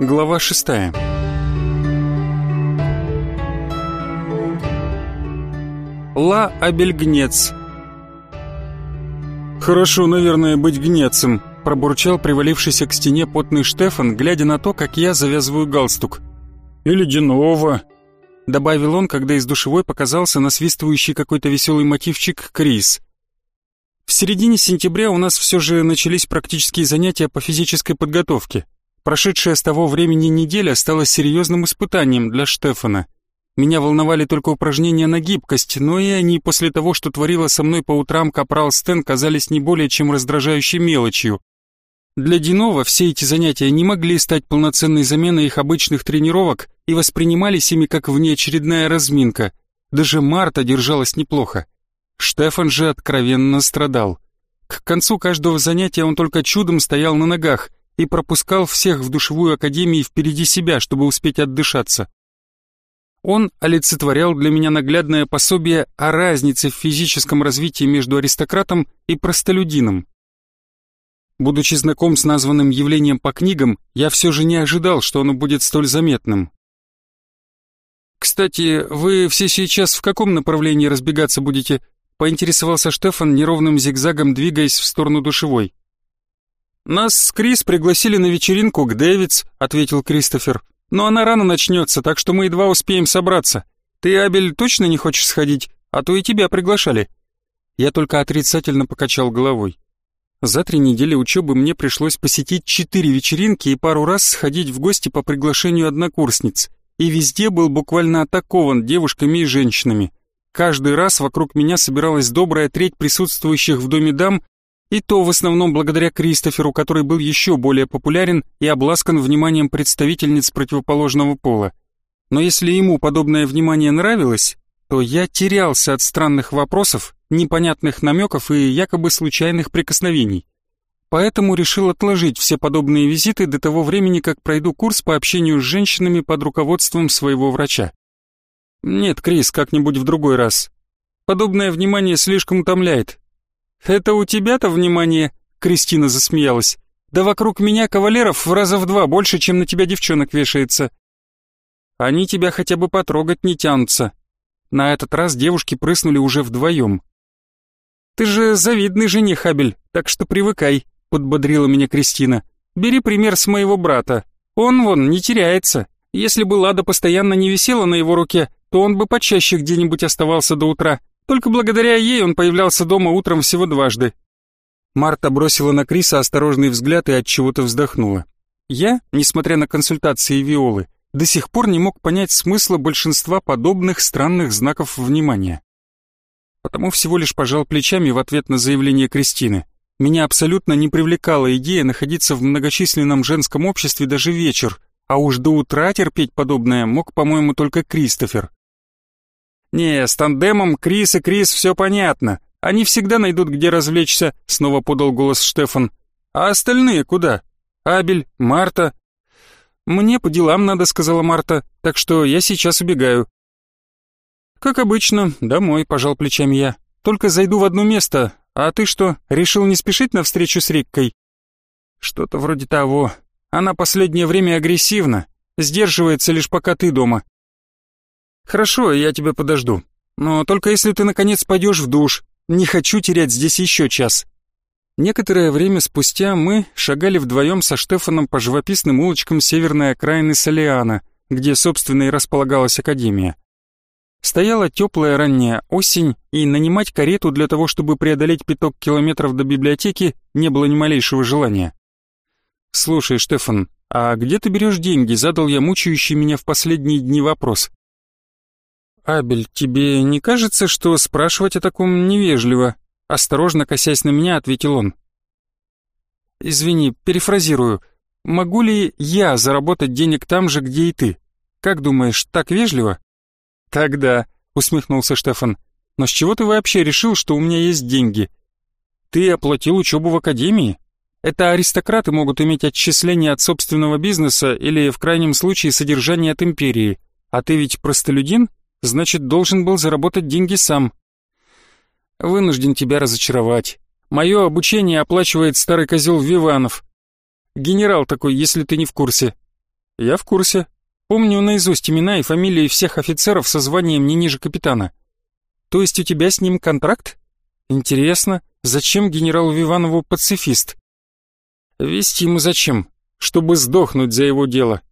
Глава шестая. Ла Абельгнец. «Хорошо, наверное, быть гнецем», — пробурчал привалившийся к стене потный Штефан, глядя на то, как я завязываю галстук. «И ледяного», — добавил он, когда из душевой показался насвистывающий какой-то веселый мотивчик Крис. В середине сентября у нас все же начались практические занятия по физической подготовке. Прошедшая с того времени неделя стала серьезным испытанием для Штефана. Меня волновали только упражнения на гибкость, но и они после того, что творила со мной по утрам капрал Стэн, казались не более чем раздражающей мелочью. Для Динова все эти занятия не могли стать полноценной заменой их обычных тренировок и воспринимались ими как внеочередная разминка. Даже Марта держалась неплохо. Штефан же откровенно страдал. К концу каждого занятия он только чудом стоял на ногах и пропускал всех в душевую академию впереди себя, чтобы успеть отдышаться. Он олицетворял для меня наглядное пособие о разнице в физическом развитии между аристократом и простолюдином. Будучи знаком с названным явлением по книгам, я все же не ожидал, что оно будет столь заметным. «Кстати, вы все сейчас в каком направлении разбегаться будете?» поинтересовался Штефан неровным зигзагом, двигаясь в сторону душевой. «Нас с Крис пригласили на вечеринку к Дэвидс», — ответил Кристофер. «Но она рано начнется, так что мы едва успеем собраться. Ты, Абель, точно не хочешь сходить? А то и тебя приглашали». Я только отрицательно покачал головой. За три недели учебы мне пришлось посетить четыре вечеринки и пару раз сходить в гости по приглашению однокурсниц. И везде был буквально атакован девушками и женщинами. Каждый раз вокруг меня собиралась добрая треть присутствующих в доме дам, и то в основном благодаря Кристоферу, который был еще более популярен и обласкан вниманием представительниц противоположного пола. Но если ему подобное внимание нравилось, то я терялся от странных вопросов, непонятных намеков и якобы случайных прикосновений. Поэтому решил отложить все подобные визиты до того времени, как пройду курс по общению с женщинами под руководством своего врача. «Нет, Крис, как-нибудь в другой раз. Подобное внимание слишком утомляет». «Это у тебя-то внимание?» — Кристина засмеялась. «Да вокруг меня кавалеров в раза в два больше, чем на тебя девчонок вешается». «Они тебя хотя бы потрогать не тянутся». На этот раз девушки прыснули уже вдвоем. «Ты же завидный жених, Абель, так что привыкай», — подбодрила меня Кристина. «Бери пример с моего брата. Он вон не теряется. Если бы Лада постоянно не висела на его руке, то он бы почаще где-нибудь оставался до утра. Только благодаря ей он появлялся дома утром всего дважды. Марта бросила на Криса осторожный взгляд и от чего-то вздохнула. Я, несмотря на консультации Виолы, до сих пор не мог понять смысла большинства подобных странных знаков внимания. Потому всего лишь пожал плечами в ответ на заявление Кристины. Меня абсолютно не привлекала идея находиться в многочисленном женском обществе даже вечер, а уж до утра терпеть подобное мог, по-моему, только Кристофер. «Не, с тандемом Крис и Крис все понятно. Они всегда найдут, где развлечься», — снова подал голос Штефан. «А остальные куда? Абель, Марта?» «Мне по делам надо», — сказала Марта, «так что я сейчас убегаю». «Как обычно, домой», — пожал плечами я. «Только зайду в одно место. А ты что, решил не спешить на встречу с Риккой?» «Что-то вроде того. Она последнее время агрессивна. Сдерживается лишь пока ты дома. «Хорошо, я тебя подожду. Но только если ты наконец пойдешь в душ. Не хочу терять здесь еще час». Некоторое время спустя мы шагали вдвоем со Штефаном по живописным улочкам северной окраины Солиана, где, собственно, и располагалась академия. Стояла теплая ранняя осень, и нанимать карету для того, чтобы преодолеть пяток километров до библиотеки, не было ни малейшего желания. «Слушай, Штефан, а где ты берешь деньги?» — задал я мучающий меня в последние дни вопрос. «Абель, тебе не кажется, что спрашивать о таком невежливо?» Осторожно косясь на меня, ответил он. «Извини, перефразирую. Могу ли я заработать денег там же, где и ты? Как думаешь, так вежливо?» «Тогда», — усмехнулся Штефан. «Но с чего ты вообще решил, что у меня есть деньги? Ты оплатил учебу в академии? Это аристократы могут иметь отчисления от собственного бизнеса или, в крайнем случае, содержание от империи. А ты ведь простолюдин?» Значит, должен был заработать деньги сам. Вынужден тебя разочаровать. Мое обучение оплачивает старый козел Виванов. Генерал такой, если ты не в курсе. Я в курсе. Помню наизусть имена и фамилии всех офицеров со званием не ниже капитана. То есть у тебя с ним контракт? Интересно, зачем генералу Виванову пацифист? Вести ему зачем? Чтобы сдохнуть за его дело.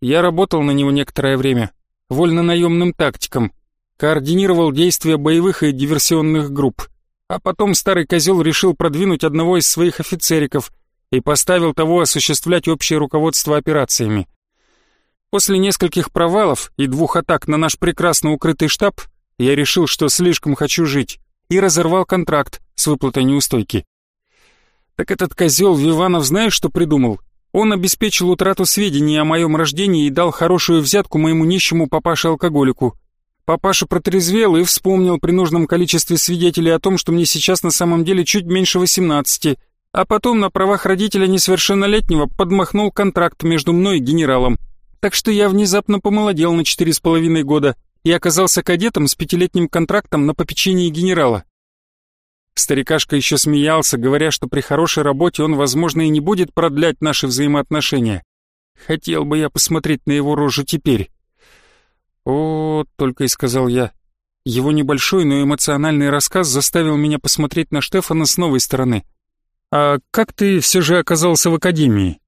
Я работал на него некоторое время, вольно-наемным тактиком, координировал действия боевых и диверсионных групп. А потом старый козел решил продвинуть одного из своих офицериков и поставил того осуществлять общее руководство операциями. После нескольких провалов и двух атак на наш прекрасно укрытый штаб я решил, что слишком хочу жить, и разорвал контракт с выплатой неустойки. Так этот козел Виванов знаешь, что придумал? Он обеспечил утрату сведений о моем рождении и дал хорошую взятку моему нищему папаше-алкоголику. Папаша протрезвел и вспомнил при нужном количестве свидетелей о том, что мне сейчас на самом деле чуть меньше 18, а потом на правах родителя несовершеннолетнего подмахнул контракт между мной и генералом. Так что я внезапно помолодел на четыре с половиной года и оказался кадетом с пятилетним контрактом на попечении генерала. Старикашка еще смеялся, говоря, что при хорошей работе он, возможно, и не будет продлять наши взаимоотношения. Хотел бы я посмотреть на его рожу теперь. «О, — только и сказал я. Его небольшой, но эмоциональный рассказ заставил меня посмотреть на Штефана с новой стороны. А как ты все же оказался в академии?»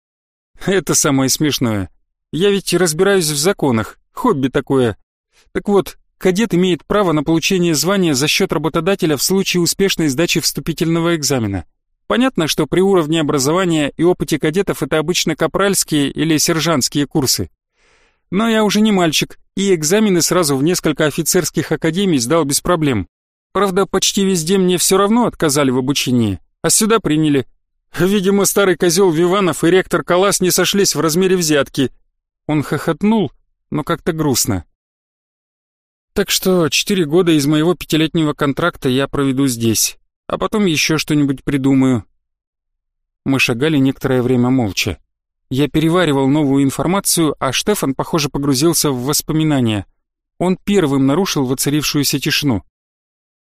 «Это самое смешное. Я ведь разбираюсь в законах, хобби такое. Так вот, кадет имеет право на получение звания за счет работодателя в случае успешной сдачи вступительного экзамена. Понятно, что при уровне образования и опыте кадетов это обычно капральские или сержантские курсы. Но я уже не мальчик, и экзамены сразу в несколько офицерских академий сдал без проблем. Правда, почти везде мне все равно отказали в обучении, а сюда приняли. Видимо, старый козел Виванов и ректор Калас не сошлись в размере взятки. Он хохотнул, но как-то грустно. Так что четыре года из моего пятилетнего контракта я проведу здесь, а потом еще что-нибудь придумаю. Мы шагали некоторое время молча. Я переваривал новую информацию, а Штефан, похоже, погрузился в воспоминания. Он первым нарушил воцарившуюся тишину.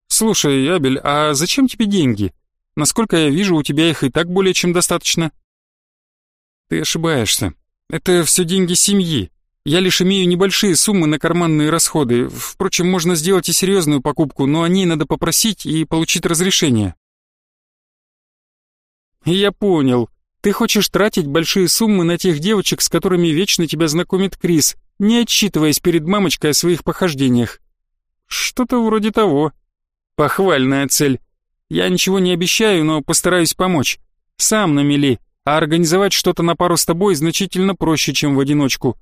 «Слушай, Абель, а зачем тебе деньги? Насколько я вижу, у тебя их и так более чем достаточно». «Ты ошибаешься. Это все деньги семьи. Я лишь имею небольшие суммы на карманные расходы. Впрочем, можно сделать и серьезную покупку, но о ней надо попросить и получить разрешение». «Я понял. Ты хочешь тратить большие суммы на тех девочек, с которыми вечно тебя знакомит Крис, не отчитываясь перед мамочкой о своих похождениях. Что-то вроде того. Похвальная цель. Я ничего не обещаю, но постараюсь помочь. Сам на мели, а организовать что-то на пару с тобой значительно проще, чем в одиночку.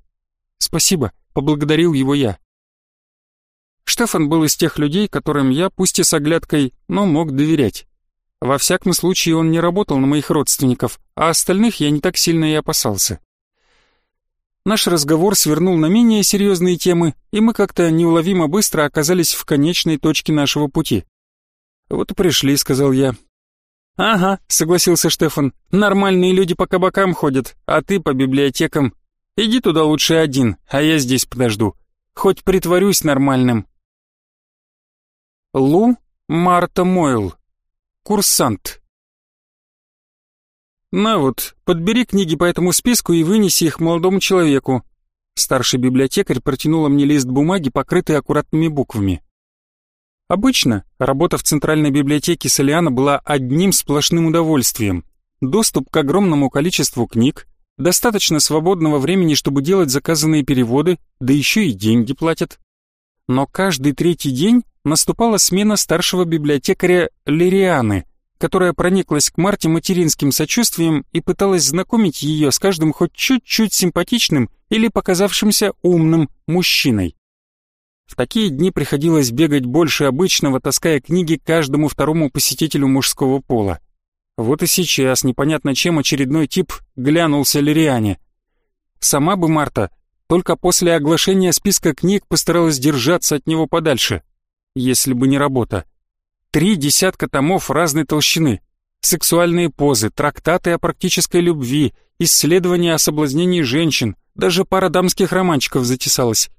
Спасибо, поблагодарил его я. Штефан был из тех людей, которым я, пусть и с оглядкой, но мог доверять. Во всяком случае, он не работал на моих родственников, а остальных я не так сильно и опасался. Наш разговор свернул на менее серьезные темы, и мы как-то неуловимо быстро оказались в конечной точке нашего пути. «Вот и пришли», — сказал я. «Ага», — согласился Штефан, — «нормальные люди по кабакам ходят, а ты по библиотекам. Иди туда лучше один, а я здесь подожду. Хоть притворюсь нормальным». Лу Марта Мойл Курсант. «На вот, подбери книги по этому списку и вынеси их молодому человеку». Старший библиотекарь протянула мне лист бумаги, покрытый аккуратными буквами. Обычно работа в Центральной библиотеке Солиана была одним сплошным удовольствием. Доступ к огромному количеству книг, достаточно свободного времени, чтобы делать заказанные переводы, да еще и деньги платят. Но каждый третий день наступала смена старшего библиотекаря Лирианы, которая прониклась к Марте материнским сочувствием и пыталась знакомить ее с каждым хоть чуть-чуть симпатичным или показавшимся умным мужчиной. В такие дни приходилось бегать больше обычного, таская книги каждому второму посетителю мужского пола. Вот и сейчас непонятно чем очередной тип глянулся Лириане. Сама бы Марта только после оглашения списка книг постаралась держаться от него подальше если бы не работа. Три десятка томов разной толщины, сексуальные позы, трактаты о практической любви, исследования о соблазнении женщин, даже пара дамских романчиков затесалась.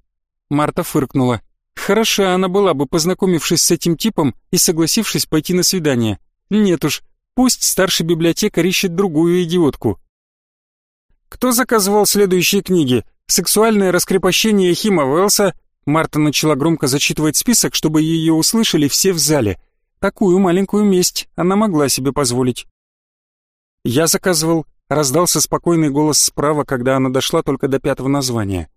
Марта фыркнула. Хороша она была бы, познакомившись с этим типом и согласившись пойти на свидание. Нет уж, пусть старший библиотекарь ищет другую идиотку. «Кто заказывал следующие книги?» сексуальное раскрепощение Хима Уэлса, Марта начала громко зачитывать список, чтобы ее услышали все в зале. Такую маленькую месть она могла себе позволить. Я заказывал, раздался спокойный голос справа, когда она дошла только до пятого названия.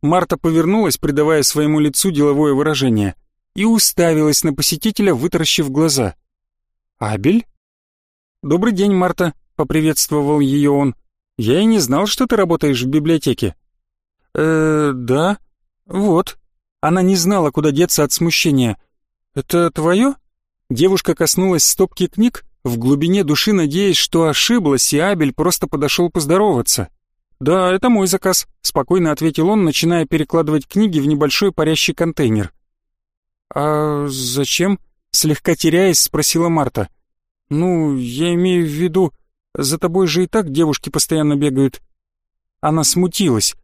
Марта повернулась, придавая своему лицу деловое выражение, и уставилась на посетителя, вытаращив глаза. «Абель?» «Добрый день, Марта», — поприветствовал ее он. «Я и не знал, что ты работаешь в библиотеке». «Э, да. Вот». Она не знала, куда деться от смущения. «Это твое?» Девушка коснулась стопки книг, в глубине души надеясь, что ошиблась, и Абель просто подошел поздороваться. «Да, это мой заказ», — спокойно ответил он, начиная перекладывать книги в небольшой парящий контейнер. «А зачем?» — слегка теряясь, спросила Марта. «Ну, я имею в виду, за тобой же и так девушки постоянно бегают». Она смутилась.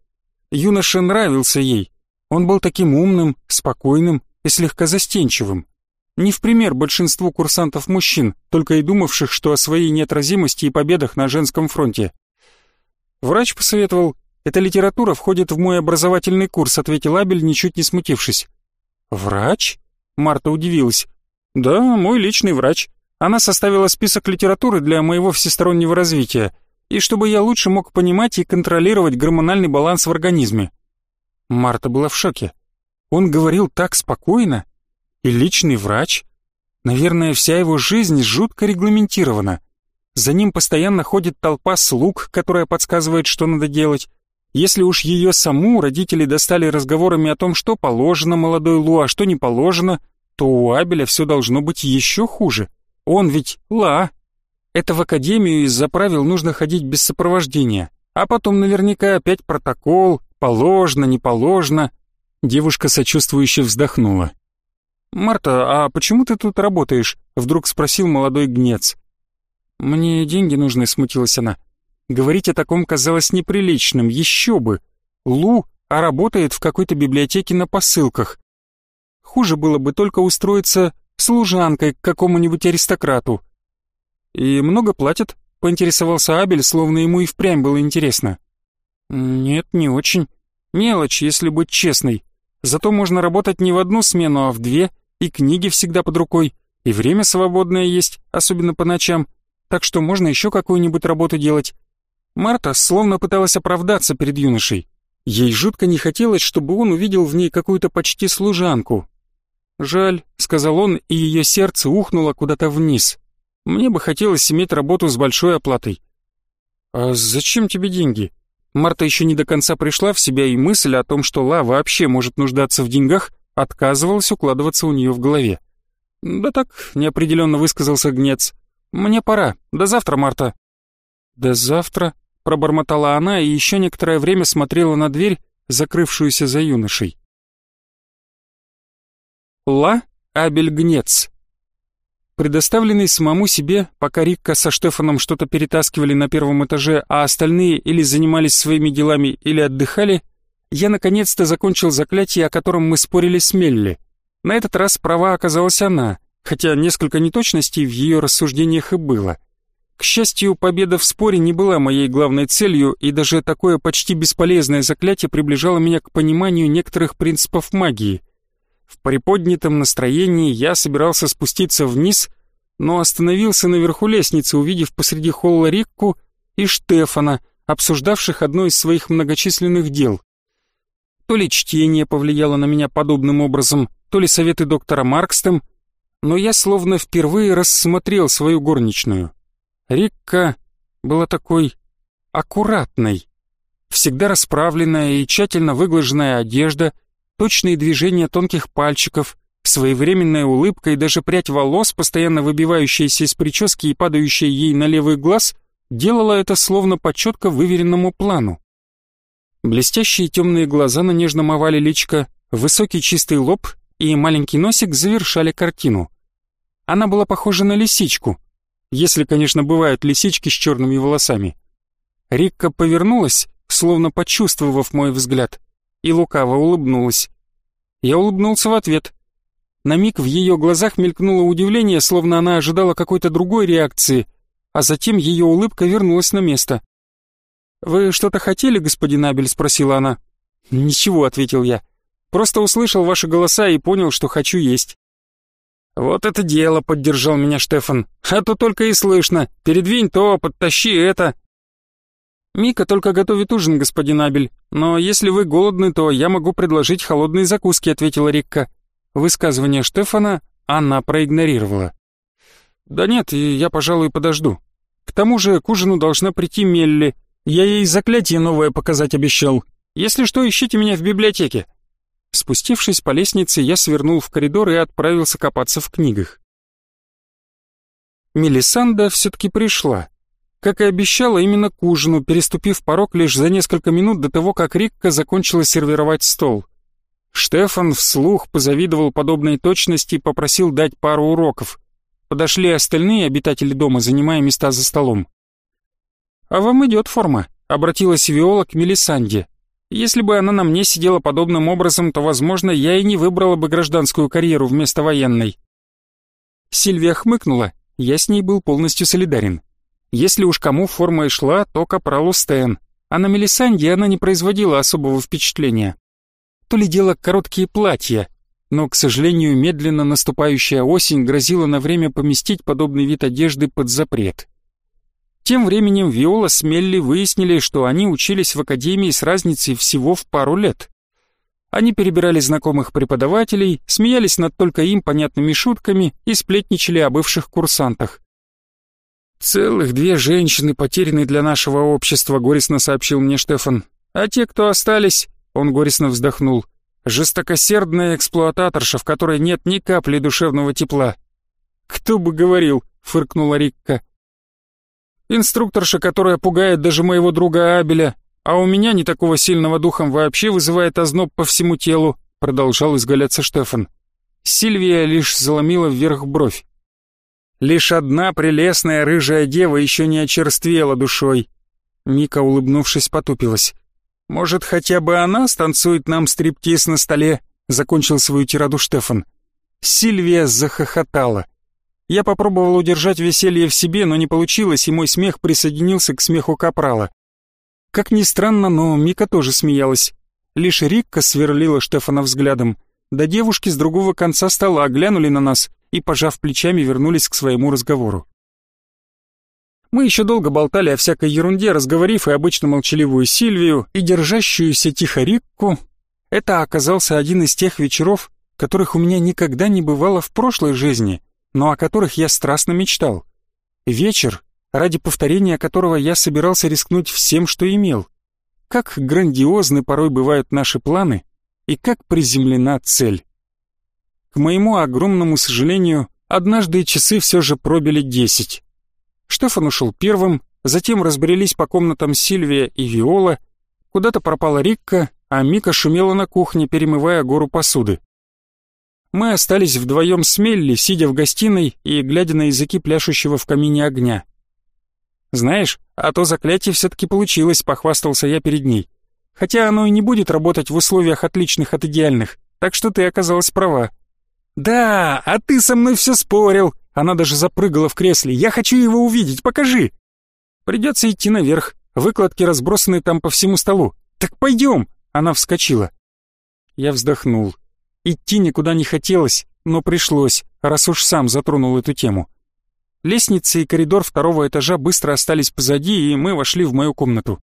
Юноша нравился ей. Он был таким умным, спокойным и слегка застенчивым. Не в пример большинству курсантов-мужчин, только и думавших, что о своей неотразимости и победах на женском фронте. Врач посоветовал, «Эта литература входит в мой образовательный курс», ответил Абель, ничуть не смутившись. «Врач?» Марта удивилась. «Да, мой личный врач. Она составила список литературы для моего всестороннего развития, и чтобы я лучше мог понимать и контролировать гормональный баланс в организме». Марта была в шоке. Он говорил так спокойно. И личный врач? Наверное, вся его жизнь жутко регламентирована. За ним постоянно ходит толпа слуг, которая подсказывает, что надо делать. Если уж ее саму родители достали разговорами о том, что положено молодой Лу, а что не положено, то у Абеля все должно быть еще хуже. Он ведь Ла. Это в академию из-за правил нужно ходить без сопровождения. А потом наверняка опять протокол, положено, не положено. Девушка сочувствующе вздохнула. «Марта, а почему ты тут работаешь?» — вдруг спросил молодой гнец. «Мне деньги нужны», — смутилась она. Говорить о таком казалось неприличным, еще бы. Лу, а работает в какой-то библиотеке на посылках. Хуже было бы только устроиться служанкой к какому-нибудь аристократу. «И много платят?» — поинтересовался Абель, словно ему и впрямь было интересно. «Нет, не очень. Мелочь, если быть честной. Зато можно работать не в одну смену, а в две, и книги всегда под рукой, и время свободное есть, особенно по ночам так что можно еще какую-нибудь работу делать. Марта словно пыталась оправдаться перед юношей. Ей жутко не хотелось, чтобы он увидел в ней какую-то почти служанку. «Жаль», — сказал он, и ее сердце ухнуло куда-то вниз. «Мне бы хотелось иметь работу с большой оплатой». «А зачем тебе деньги?» Марта еще не до конца пришла в себя, и мысль о том, что Ла вообще может нуждаться в деньгах, отказывалась укладываться у нее в голове. «Да так», — неопределенно высказался Гнец. «Мне пора. До завтра, Марта». «До завтра?» — пробормотала она и еще некоторое время смотрела на дверь, закрывшуюся за юношей. Ла Абельгнец. Предоставленный самому себе, пока Рикка со Штефаном что-то перетаскивали на первом этаже, а остальные или занимались своими делами, или отдыхали, я наконец-то закончил заклятие, о котором мы спорили с Мелли. На этот раз права оказалась она — хотя несколько неточностей в ее рассуждениях и было. К счастью, победа в споре не была моей главной целью, и даже такое почти бесполезное заклятие приближало меня к пониманию некоторых принципов магии. В приподнятом настроении я собирался спуститься вниз, но остановился наверху лестницы, увидев посреди холла Рикку и Штефана, обсуждавших одно из своих многочисленных дел. То ли чтение повлияло на меня подобным образом, то ли советы доктора Маркстем, но я словно впервые рассмотрел свою горничную. Рикка была такой аккуратной. Всегда расправленная и тщательно выглаженная одежда, точные движения тонких пальчиков, своевременная улыбка и даже прядь волос, постоянно выбивающаяся из прически и падающая ей на левый глаз, делала это словно по четко выверенному плану. Блестящие темные глаза на нежном овале личка, высокий чистый лоб и маленький носик завершали картину. Она была похожа на лисичку, если, конечно, бывают лисички с черными волосами. Рикка повернулась, словно почувствовав мой взгляд, и лукаво улыбнулась. Я улыбнулся в ответ. На миг в ее глазах мелькнуло удивление, словно она ожидала какой-то другой реакции, а затем ее улыбка вернулась на место. «Вы что-то хотели, господин Абель?» — спросила она. «Ничего», — ответил я. «Просто услышал ваши голоса и понял, что хочу есть». «Вот это дело», — поддержал меня Штефан. «А то только и слышно. Передвинь то, подтащи это». «Мика только готовит ужин, господин Абель, но если вы голодны, то я могу предложить холодные закуски», — ответила Рикка. Высказывание Штефана она проигнорировала. «Да нет, я, пожалуй, подожду. К тому же к ужину должна прийти Мелли. Я ей заклятие новое показать обещал. Если что, ищите меня в библиотеке». Спустившись по лестнице, я свернул в коридор и отправился копаться в книгах. Мелисанда все-таки пришла. Как и обещала, именно к ужину, переступив порог лишь за несколько минут до того, как Рикка закончила сервировать стол. Штефан вслух позавидовал подобной точности и попросил дать пару уроков. Подошли остальные обитатели дома, занимая места за столом. «А вам идет форма», — обратилась Виола к Мелисанде. Если бы она на мне сидела подобным образом, то, возможно, я и не выбрала бы гражданскую карьеру вместо военной. Сильвия хмыкнула, я с ней был полностью солидарен. Если уж кому форма и шла, то капралу Стэн, а на Мелисанде она не производила особого впечатления. То ли дело короткие платья, но, к сожалению, медленно наступающая осень грозила на время поместить подобный вид одежды под запрет. Тем временем Виола с Мелли выяснили, что они учились в академии с разницей всего в пару лет. Они перебирали знакомых преподавателей, смеялись над только им понятными шутками и сплетничали о бывших курсантах. «Целых две женщины потеряны для нашего общества», — горестно сообщил мне Штефан. «А те, кто остались...» — он горестно вздохнул. «Жестокосердная эксплуататорша, в которой нет ни капли душевного тепла». «Кто бы говорил», — фыркнула Рикка. Инструкторша, которая пугает даже моего друга Абеля, а у меня не такого сильного духом вообще вызывает озноб по всему телу, продолжал изгаляться Штефан. Сильвия лишь заломила вверх бровь. Лишь одна прелестная рыжая дева еще не очерствела душой. Мика, улыбнувшись, потупилась. «Может, хотя бы она станцует нам стриптиз на столе?» — закончил свою тираду Штефан. Сильвия захохотала. Я попробовал удержать веселье в себе, но не получилось, и мой смех присоединился к смеху Капрала. Как ни странно, но Мика тоже смеялась. Лишь Рикка сверлила Штефана взглядом. Да девушки с другого конца стола оглянули на нас и, пожав плечами, вернулись к своему разговору. Мы еще долго болтали о всякой ерунде, разговорив и обычно молчаливую Сильвию, и держащуюся тихо Рикку. Это оказался один из тех вечеров, которых у меня никогда не бывало в прошлой жизни — но о которых я страстно мечтал. Вечер, ради повторения которого я собирался рискнуть всем, что имел. Как грандиозны порой бывают наши планы и как приземлена цель. К моему огромному сожалению, однажды часы все же пробили десять. Штефан ушел первым, затем разбрелись по комнатам Сильвия и Виола, куда-то пропала Рикка, а Мика шумела на кухне, перемывая гору посуды. Мы остались вдвоем с Мелли, сидя в гостиной и глядя на языки пляшущего в камине огня. «Знаешь, а то заклятие все-таки получилось», — похвастался я перед ней. «Хотя оно и не будет работать в условиях отличных от идеальных, так что ты оказалась права». «Да, а ты со мной все спорил!» Она даже запрыгала в кресле. «Я хочу его увидеть, покажи!» «Придется идти наверх. Выкладки разбросаны там по всему столу. Так пойдем!» Она вскочила. Я вздохнул. Идти никуда не хотелось, но пришлось, раз уж сам затронул эту тему. Лестница и коридор второго этажа быстро остались позади, и мы вошли в мою комнату.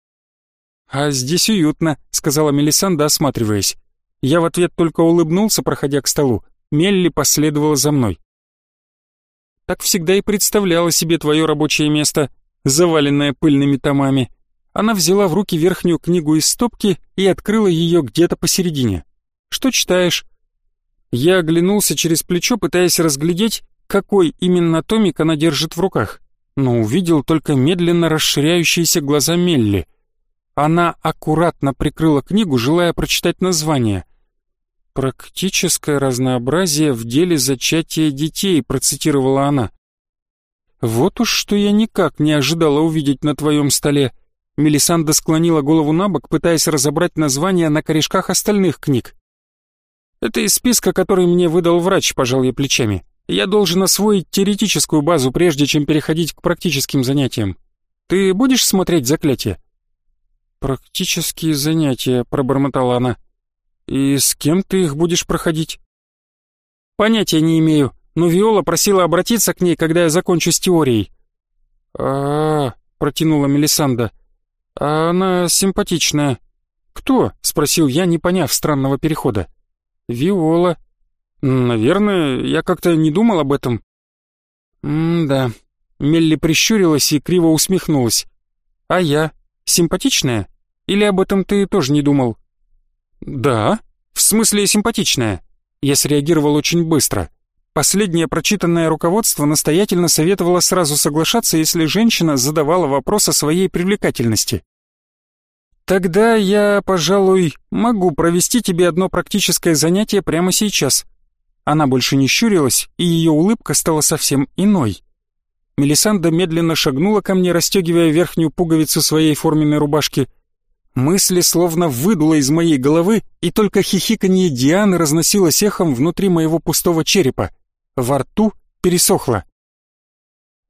«А здесь уютно», — сказала Мелисанда, осматриваясь. Я в ответ только улыбнулся, проходя к столу. Мелли последовала за мной. «Так всегда и представляла себе твое рабочее место, заваленное пыльными томами». Она взяла в руки верхнюю книгу из стопки и открыла ее где-то посередине. «Что читаешь?» Я оглянулся через плечо, пытаясь разглядеть, какой именно томик она держит в руках, но увидел только медленно расширяющиеся глаза Мелли. Она аккуратно прикрыла книгу, желая прочитать название. «Практическое разнообразие в деле зачатия детей», — процитировала она. «Вот уж что я никак не ожидала увидеть на твоем столе». Мелисанда склонила голову на бок, пытаясь разобрать названия на корешках остальных книг. Это из списка, который мне выдал врач, пожал я плечами. Я должен освоить теоретическую базу, прежде чем переходить к практическим занятиям. Ты будешь смотреть заклятие? «Практические занятия», — пробормотала она. «И с кем ты их будешь проходить?» «Понятия не имею, но Виола просила обратиться к ней, когда я закончу с теорией». «А-а-а», протянула Мелисанда. «А она симпатичная». «Кто?» — спросил я, не поняв странного перехода. «Виола». «Наверное, я как-то не думал об этом». «М-да». Мелли прищурилась и криво усмехнулась. «А я? Симпатичная? Или об этом ты тоже не думал?» «Да, в смысле симпатичная». Я среагировал очень быстро. Последнее прочитанное руководство настоятельно советовало сразу соглашаться, если женщина задавала вопрос о своей привлекательности. «Тогда я, пожалуй, могу провести тебе одно практическое занятие прямо сейчас». Она больше не щурилась, и ее улыбка стала совсем иной. Мелисанда медленно шагнула ко мне, расстегивая верхнюю пуговицу своей форменной рубашки. Мысли словно выдуло из моей головы, и только хихиканье Дианы разносилось эхом внутри моего пустого черепа. Во рту пересохло.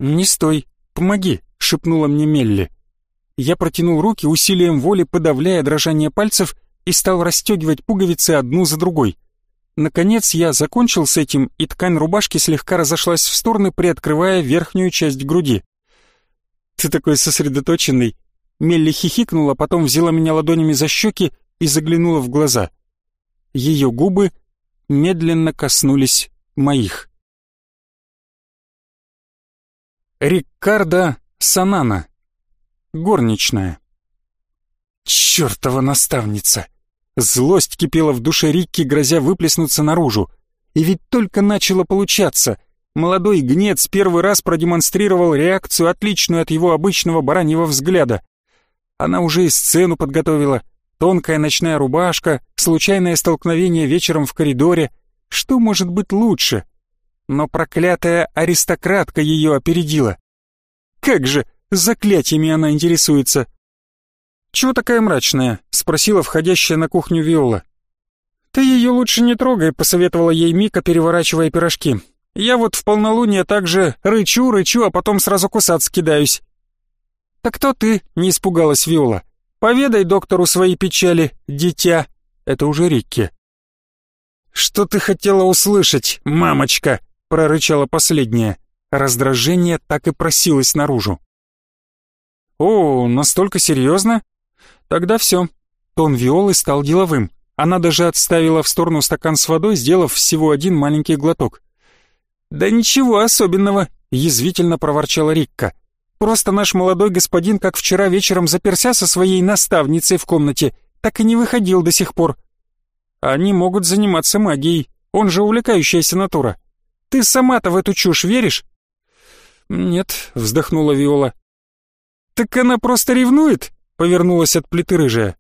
«Не стой, помоги», — шепнула мне Мелли. Я протянул руки, усилием воли подавляя дрожание пальцев, и стал расстегивать пуговицы одну за другой. Наконец я закончил с этим, и ткань рубашки слегка разошлась в стороны, приоткрывая верхнюю часть груди. «Ты такой сосредоточенный!» Мелли хихикнула, потом взяла меня ладонями за щеки и заглянула в глаза. Ее губы медленно коснулись моих. Риккардо Санана. Горничная. Чёртова наставница! Злость кипела в душе Рикки, грозя выплеснуться наружу. И ведь только начало получаться. Молодой гнец первый раз продемонстрировал реакцию, отличную от его обычного бараньего взгляда. Она уже и сцену подготовила. Тонкая ночная рубашка, случайное столкновение вечером в коридоре. Что может быть лучше? Но проклятая аристократка ее опередила. Как же, заклятиями она интересуется. «Чего такая мрачная?» — спросила входящая на кухню Виола. «Ты ее лучше не трогай», — посоветовала ей Мика, переворачивая пирожки. «Я вот в полнолуние также рычу, рычу, а потом сразу кусаться кидаюсь». «Так кто ты?» — не испугалась Виола. «Поведай доктору свои печали, дитя». Это уже Рикки. «Что ты хотела услышать, мамочка?» — прорычала последняя. Раздражение так и просилось наружу. «О, настолько серьезно?» Тогда все. Тон Виолы стал деловым. Она даже отставила в сторону стакан с водой, сделав всего один маленький глоток. «Да ничего особенного», — язвительно проворчала Рикка. «Просто наш молодой господин, как вчера вечером заперся со своей наставницей в комнате, так и не выходил до сих пор. Они могут заниматься магией, он же увлекающаяся натура. Ты сама-то в эту чушь веришь?» «Нет», — вздохнула Виола. «Так она просто ревнует?» Повернулась от плиты рыжая.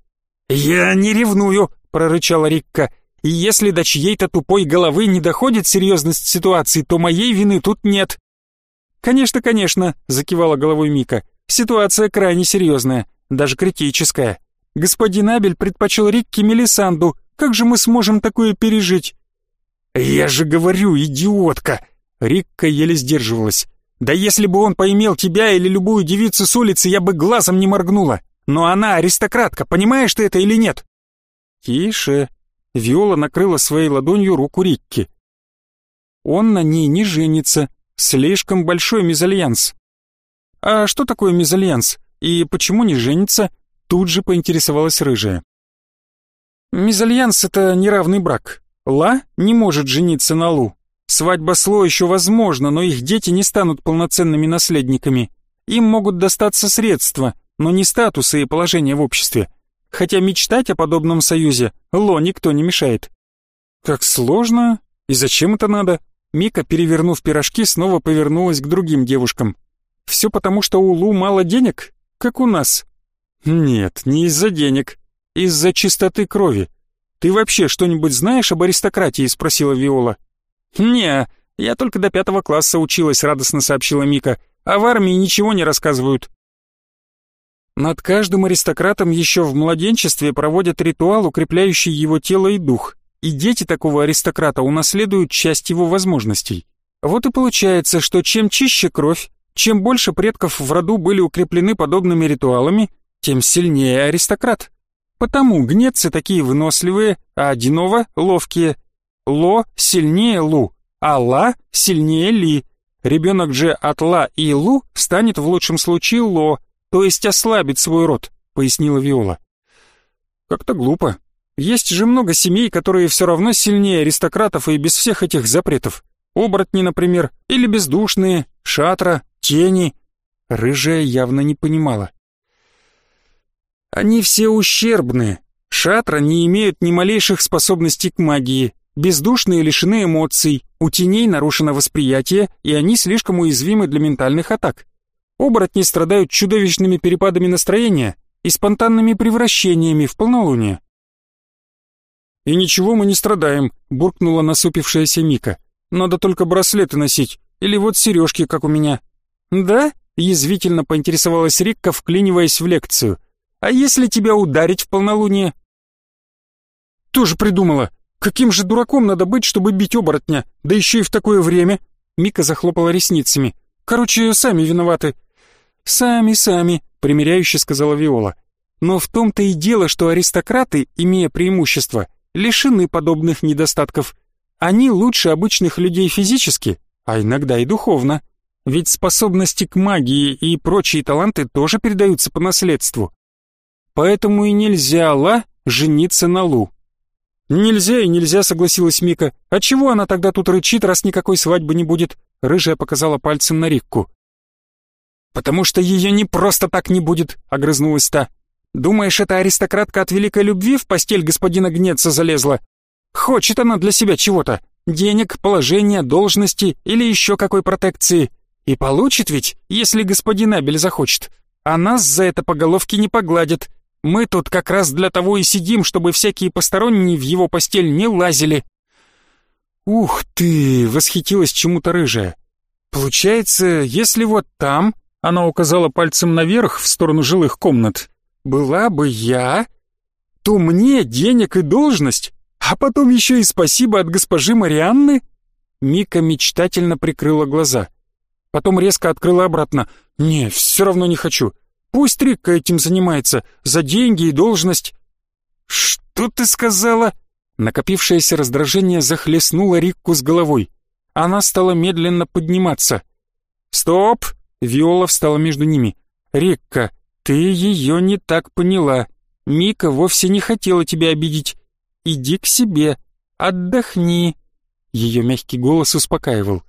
«Я не ревную», — прорычала Рикка. «И если до чьей-то тупой головы не доходит серьезность ситуации, то моей вины тут нет». «Конечно, конечно», — закивала головой Мика. «Ситуация крайне серьезная, даже критическая. Господин Абель предпочел Рикке Мелисанду. Как же мы сможем такое пережить?» «Я же говорю, идиотка!» Рикка еле сдерживалась. «Да если бы он поимел тебя или любую девицу с улицы, я бы глазом не моргнула. Но она аристократка, понимаешь ты это или нет?» «Тише!» Виола накрыла своей ладонью руку Рикки. «Он на ней не женится. Слишком большой мезальянс». «А что такое мезальянс? И почему не женится?» Тут же поинтересовалась рыжая. «Мезальянс — это неравный брак. Ла не может жениться на Лу. Свадьба с Ло еще возможна, но их дети не станут полноценными наследниками. Им могут достаться средства, но не статуса и положение в обществе. Хотя мечтать о подобном союзе Ло никто не мешает. Как сложно и зачем это надо? Мика, перевернув пирожки, снова повернулась к другим девушкам. Все потому, что у Лу мало денег, как у нас. Нет, не из-за денег, из-за чистоты крови. Ты вообще что-нибудь знаешь об аристократии? спросила Виола. Не, я только до пятого класса училась, радостно сообщила Мика. А в армии ничего не рассказывают. Над каждым аристократом еще в младенчестве проводят ритуал, укрепляющий его тело и дух, и дети такого аристократа унаследуют часть его возможностей. Вот и получается, что чем чище кровь, чем больше предков в роду были укреплены подобными ритуалами, тем сильнее аристократ. Потому гнецы такие выносливые, а одиново ловкие. Ло сильнее Лу, а Ла сильнее Ли. Ребенок же от Ла и Лу станет в лучшем случае Ло, то есть ослабит свой род, пояснила Виола. Как-то глупо. Есть же много семей, которые все равно сильнее аристократов и без всех этих запретов. Оборотни, например, или бездушные, шатра, тени. Рыжая явно не понимала. Они все ущербные. Шатра не имеют ни малейших способностей к магии. Бездушные лишены эмоций, у теней нарушено восприятие, и они слишком уязвимы для ментальных атак. Оборотни страдают чудовищными перепадами настроения и спонтанными превращениями в полнолуние. «И ничего мы не страдаем», — буркнула насупившаяся Мика. «Надо только браслеты носить, или вот сережки, как у меня». «Да?» — язвительно поинтересовалась Рикка, вклиниваясь в лекцию. «А если тебя ударить в полнолуние?» «Тоже придумала. Каким же дураком надо быть, чтобы бить оборотня, да еще и в такое время?» Мика захлопала ресницами. «Короче, сами виноваты». «Сами, сами», — примиряюще сказала Виола. «Но в том-то и дело, что аристократы, имея преимущество, лишены подобных недостатков. Они лучше обычных людей физически, а иногда и духовно. Ведь способности к магии и прочие таланты тоже передаются по наследству. Поэтому и нельзя Ла жениться на Лу. Нельзя и нельзя, согласилась Мика. А чего она тогда тут рычит, раз никакой свадьбы не будет? Рыжая показала пальцем на Рикку. «Потому что ее не просто так не будет», — огрызнулась та. Думаешь, эта аристократка от великой любви в постель господина Гнеца залезла? Хочет она для себя чего-то. Денег, положения, должности или еще какой протекции. И получит ведь, если господин Абель захочет. А нас за это по головке не погладят. Мы тут как раз для того и сидим, чтобы всякие посторонние в его постель не лазили. Ух ты, восхитилась чему-то рыжая. Получается, если вот там, она указала пальцем наверх в сторону жилых комнат, была бы я, то мне денег и должность, а потом еще и спасибо от госпожи Марианны. Мика мечтательно прикрыла глаза. Потом резко открыла обратно. «Не, все равно не хочу. Пусть Рикка этим занимается, за деньги и должность». «Что ты сказала?» Накопившееся раздражение захлестнуло Рикку с головой. Она стала медленно подниматься. «Стоп!» Виола встала между ними. «Рикка, «Ты ее не так поняла. Мика вовсе не хотела тебя обидеть. Иди к себе, отдохни». Ее мягкий голос успокаивал.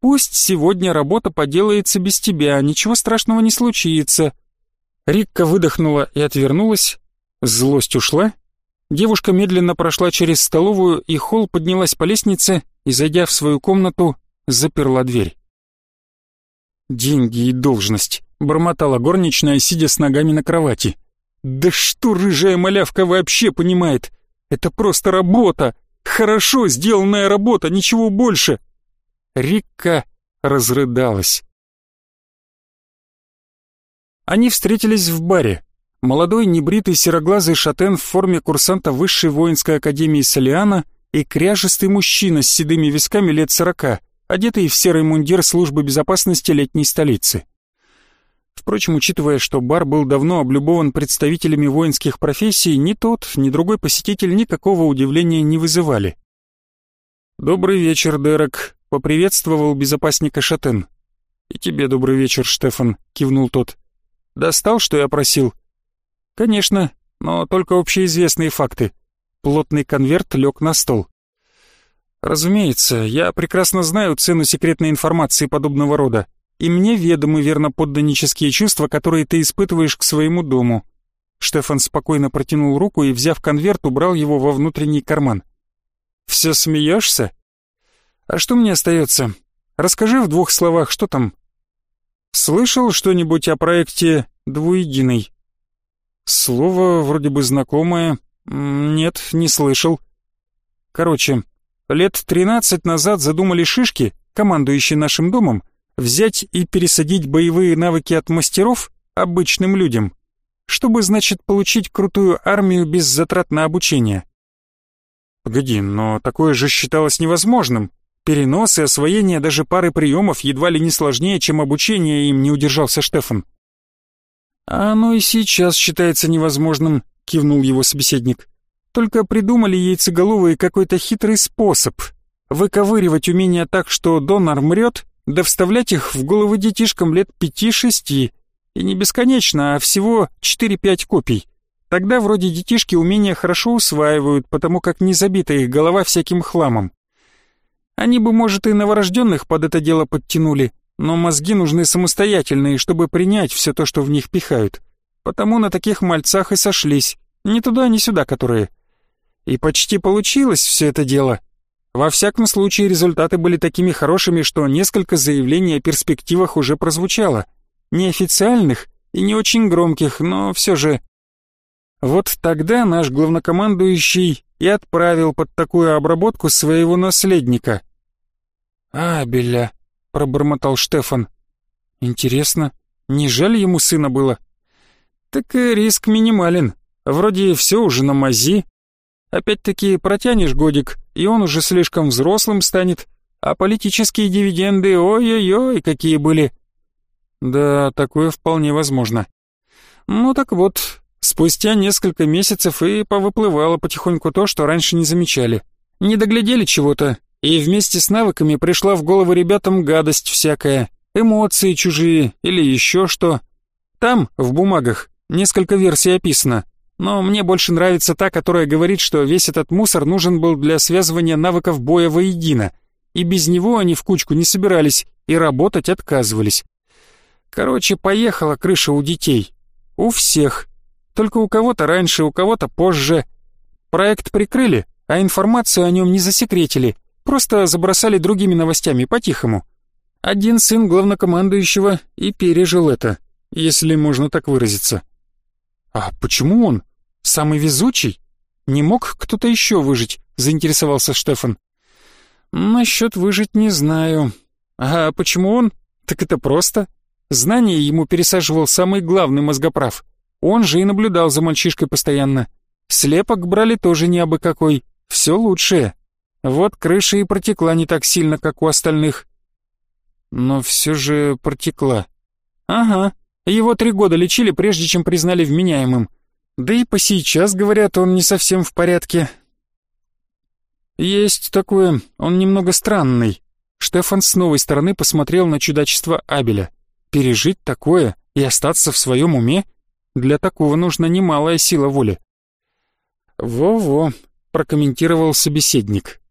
«Пусть сегодня работа поделается без тебя, ничего страшного не случится». Рикка выдохнула и отвернулась. Злость ушла. Девушка медленно прошла через столовую, и холл поднялась по лестнице и, зайдя в свою комнату, заперла дверь. Деньги и должность бормотала горничная, сидя с ногами на кровати. «Да что рыжая малявка вообще понимает? Это просто работа! Хорошо сделанная работа, ничего больше!» Рикка разрыдалась. Они встретились в баре. Молодой небритый сероглазый шатен в форме курсанта Высшей воинской академии Солиана и кряжестый мужчина с седыми висками лет сорока, одетый в серый мундир службы безопасности летней столицы. Впрочем, учитывая, что бар был давно облюбован представителями воинских профессий, ни тот, ни другой посетитель никакого удивления не вызывали. «Добрый вечер, Дерек», — поприветствовал безопасника Шатен. «И тебе добрый вечер, Штефан», — кивнул тот. «Достал, что я просил?» «Конечно, но только общеизвестные факты». Плотный конверт лег на стол. «Разумеется, я прекрасно знаю цену секретной информации подобного рода и мне ведомы верноподданнические чувства, которые ты испытываешь к своему дому». Штефан спокойно протянул руку и, взяв конверт, убрал его во внутренний карман. «Все смеешься? А что мне остается? Расскажи в двух словах, что там?» «Слышал что-нибудь о проекте «Двуединый»?» «Слово вроде бы знакомое. Нет, не слышал». «Короче, лет тринадцать назад задумали шишки, командующие нашим домом, взять и пересадить боевые навыки от мастеров обычным людям, чтобы, значит, получить крутую армию без затрат на обучение. Погоди, но такое же считалось невозможным. Перенос и освоение даже пары приемов едва ли не сложнее, чем обучение им не удержался Штефан. «А оно и сейчас считается невозможным», — кивнул его собеседник. «Только придумали яйцеголовые какой-то хитрый способ. Выковыривать умения так, что донор мрет, да вставлять их в головы детишкам лет пяти-шести. И не бесконечно, а всего четыре-пять копий. Тогда вроде детишки умения хорошо усваивают, потому как не забита их голова всяким хламом. Они бы, может, и новорожденных под это дело подтянули, но мозги нужны самостоятельные, чтобы принять все то, что в них пихают. Потому на таких мальцах и сошлись, ни туда, ни сюда которые. И почти получилось все это дело. Во всяком случае, результаты были такими хорошими, что несколько заявлений о перспективах уже прозвучало. Неофициальных и не очень громких, но все же... Вот тогда наш главнокомандующий и отправил под такую обработку своего наследника. «Абеля», — пробормотал Штефан. «Интересно, не жаль ему сына было?» «Так и риск минимален. Вроде все уже на мази. Опять-таки протянешь годик, и он уже слишком взрослым станет, а политические дивиденды, ой-ой-ой, какие были». «Да, такое вполне возможно». «Ну так вот, спустя несколько месяцев и повыплывало потихоньку то, что раньше не замечали. Не доглядели чего-то, и вместе с навыками пришла в голову ребятам гадость всякая, эмоции чужие или еще что. Там, в бумагах, несколько версий описано, но мне больше нравится та, которая говорит, что весь этот мусор нужен был для связывания навыков боя воедино, и без него они в кучку не собирались и работать отказывались. Короче, поехала крыша у детей. У всех. Только у кого-то раньше, у кого-то позже. Проект прикрыли, а информацию о нем не засекретили, Просто забросали другими новостями по-тихому. Один сын главнокомандующего и пережил это, если можно так выразиться. А почему он? Самый везучий? Не мог кто-то еще выжить? Заинтересовался Штефан. Насчет выжить не знаю. А почему он? Так это просто. Знания ему пересаживал самый главный мозгоправ. Он же и наблюдал за мальчишкой постоянно. Слепок брали тоже не абы какой. Все лучшее. Вот крыша и протекла не так сильно, как у остальных. Но все же протекла. Ага, его три года лечили, прежде чем признали вменяемым. Да и по сейчас, говорят, он не совсем в порядке. Есть такое, он немного странный. Штефан с новой стороны посмотрел на чудачество Абеля. Пережить такое и остаться в своем уме? Для такого нужна немалая сила воли. «Во-во», — прокомментировал собеседник.